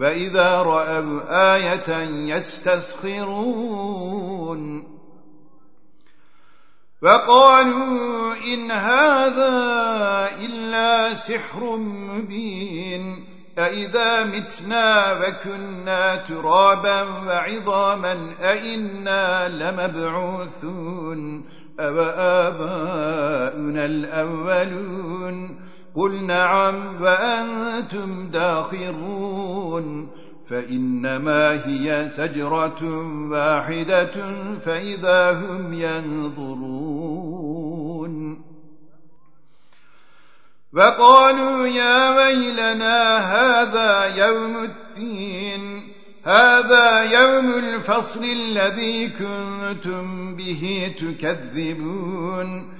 وإذا رأوا آية يستسخرون وقالوا إن هذا إلا سحر مبين أئذا متنا وكنا ترابا وعظاما أئنا لمبعوثون أو آباؤنا الأولون قل نعم وأنتم داخرون فإنما هي سجرة واحدة فإذا هم ينظرون وقالوا يا ويلنا هذا يوم الدين هذا يوم الفصل الذي كنتم به تكذبون